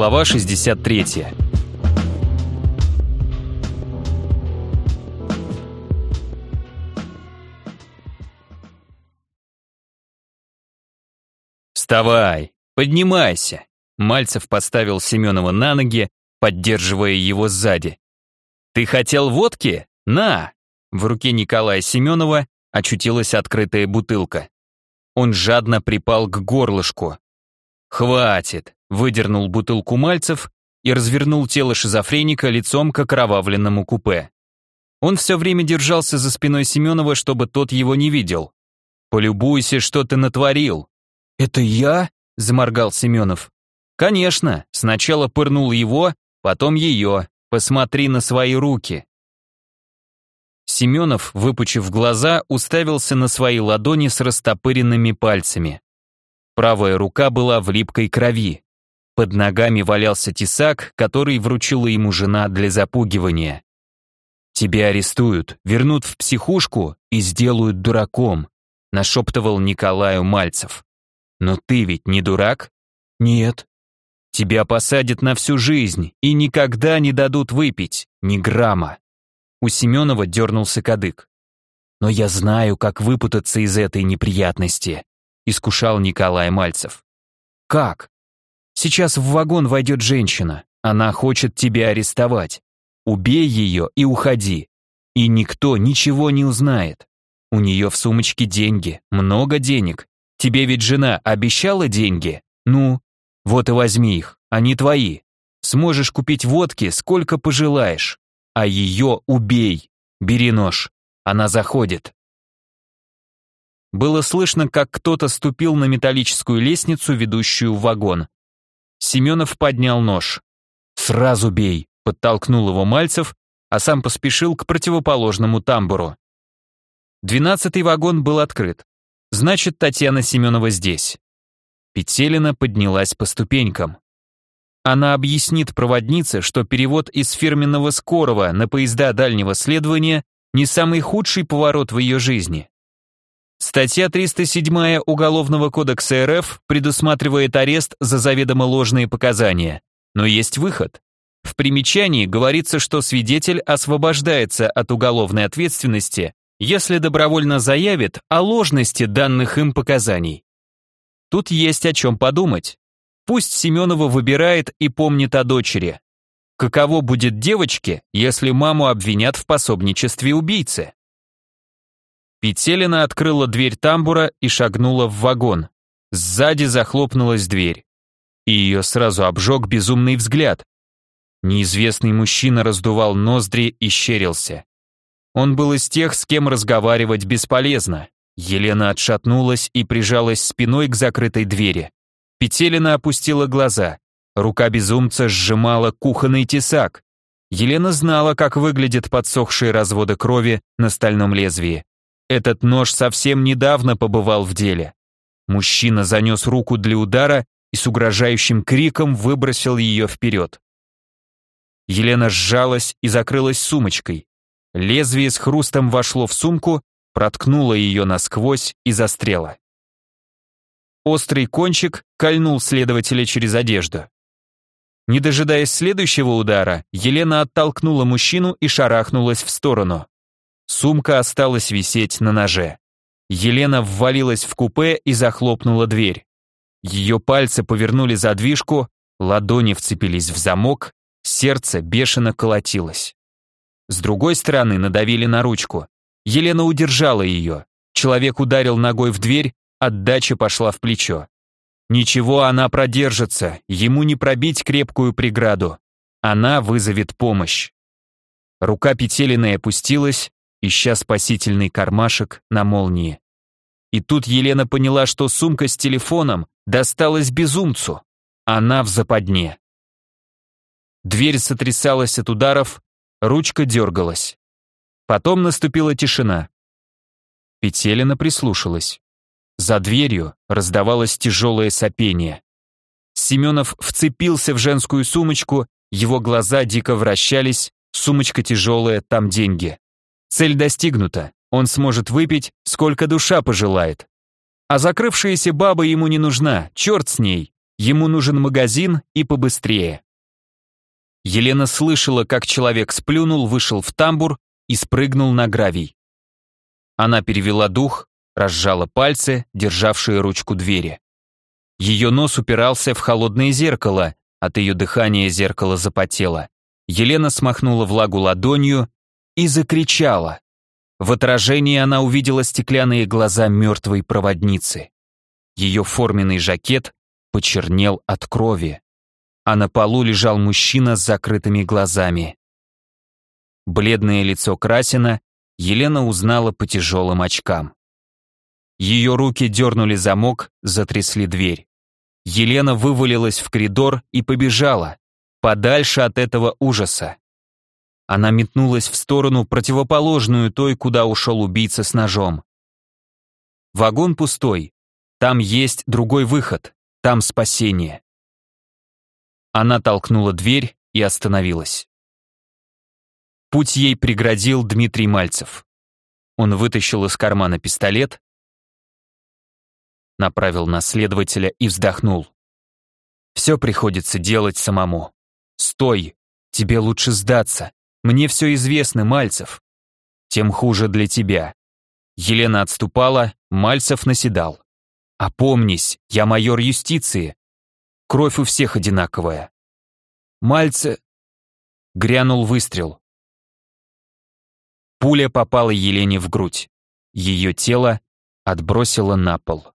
Глава 63. «Вставай! Поднимайся!» Мальцев поставил Семенова на ноги, поддерживая его сзади. «Ты хотел водки? На!» В руке Николая Семенова очутилась открытая бутылка. Он жадно припал к горлышку. «Хватит!» — выдернул бутылку Мальцев и развернул тело шизофреника лицом к окровавленному купе. Он все время держался за спиной Семенова, чтобы тот его не видел. «Полюбуйся, что ты натворил!» «Это я?» — заморгал Семенов. «Конечно, сначала пырнул его, потом ее. Посмотри на свои руки». Семенов, выпучив глаза, уставился на свои ладони с растопыренными пальцами. Правая рука была в липкой крови. Под ногами валялся тесак, который вручила ему жена для запугивания. «Тебя арестуют, вернут в психушку и сделают дураком», нашептывал Николаю Мальцев. «Но ты ведь не дурак?» «Нет». «Тебя посадят на всю жизнь и никогда не дадут выпить, ни грамма». У Семенова дернулся кадык. «Но я знаю, как выпутаться из этой неприятности», искушал Николай Мальцев. «Как?» «Сейчас в вагон войдет женщина. Она хочет тебя арестовать. Убей ее и уходи. И никто ничего не узнает. У нее в сумочке деньги, много денег. Тебе ведь жена обещала деньги? Ну, вот и возьми их, они твои. Сможешь купить водки, сколько пожелаешь. А ее убей. Бери нож. Она заходит. Было слышно, как кто-то ступил на металлическую лестницу, ведущую в вагон. Семенов поднял нож. «Сразу бей!» — подтолкнул его Мальцев, а сам поспешил к противоположному тамбуру. Двенадцатый вагон был открыт. Значит, Татьяна Семенова здесь. Петелина поднялась по ступенькам. Она объяснит проводнице, что перевод из фирменного скорого на поезда дальнего следования не самый худший поворот в ее жизни. Статья 307 Уголовного кодекса РФ предусматривает арест за заведомо ложные показания. Но есть выход. В примечании говорится, что свидетель освобождается от уголовной ответственности, если добровольно заявит о ложности данных им показаний. Тут есть о чем подумать. Пусть Семенова выбирает и помнит о дочери. Каково будет девочке, если маму обвинят в пособничестве убийцы? Петелина открыла дверь тамбура и шагнула в вагон. Сзади захлопнулась дверь. И ее сразу обжег безумный взгляд. Неизвестный мужчина раздувал ноздри и щерился. Он был из тех, с кем разговаривать бесполезно. Елена отшатнулась и прижалась спиной к закрытой двери. Петелина опустила глаза. Рука безумца сжимала кухонный тесак. Елена знала, как выглядят подсохшие разводы крови на стальном лезвии. Этот нож совсем недавно побывал в деле. Мужчина занес руку для удара и с угрожающим криком выбросил ее вперед. Елена сжалась и закрылась сумочкой. Лезвие с хрустом вошло в сумку, проткнуло ее насквозь и застряло. Острый кончик кольнул следователя через одежду. Не дожидаясь следующего удара, Елена оттолкнула мужчину и шарахнулась в сторону. Сумка осталась висеть на ноже. Елена ввалилась в купе и захлопнула дверь. Ее пальцы повернули задвижку, ладони вцепились в замок, сердце бешено колотилось. С другой стороны надавили на ручку. Елена удержала ее. Человек ударил ногой в дверь, отдача пошла в плечо. Ничего, она продержится, ему не пробить крепкую преграду. Она вызовет помощь. Рука Петелиной опустилась, ища спасительный кармашек на молнии. И тут Елена поняла, что сумка с телефоном досталась безумцу. Она в западне. Дверь сотрясалась от ударов, ручка дергалась. Потом наступила тишина. Петелина прислушалась. За дверью раздавалось тяжелое сопение. Семенов вцепился в женскую сумочку, его глаза дико вращались, сумочка тяжелая, там деньги. Цель достигнута, он сможет выпить, сколько душа пожелает. А закрывшаяся баба ему не нужна, черт с ней. Ему нужен магазин и побыстрее. Елена слышала, как человек сплюнул, вышел в тамбур и спрыгнул на гравий. Она перевела дух, разжала пальцы, державшие ручку двери. Ее нос упирался в холодное зеркало, от ее дыхания зеркало запотело. Елена смахнула влагу ладонью и закричала. В отражении она увидела стеклянные глаза мертвой проводницы. Ее форменный жакет почернел от крови, а на полу лежал мужчина с закрытыми глазами. Бледное лицо Красина Елена узнала по тяжелым очкам. Ее руки дернули замок, затрясли дверь. Елена вывалилась в коридор и побежала, подальше от этого ужаса. Она метнулась в сторону, противоположную той, куда ушел убийца с ножом. Вагон пустой. Там есть другой выход. Там спасение. Она толкнула дверь и остановилась. Путь ей преградил Дмитрий Мальцев. Он вытащил из кармана пистолет, направил на следователя и вздохнул. «Все приходится делать самому. Стой, тебе лучше сдаться. Мне все известно, Мальцев. Тем хуже для тебя». Елена отступала, Мальцев наседал. «Опомнись, я майор юстиции. Кровь у всех одинаковая». «Мальце...» Грянул выстрел. Пуля попала Елене в грудь. Ее тело отбросило на пол.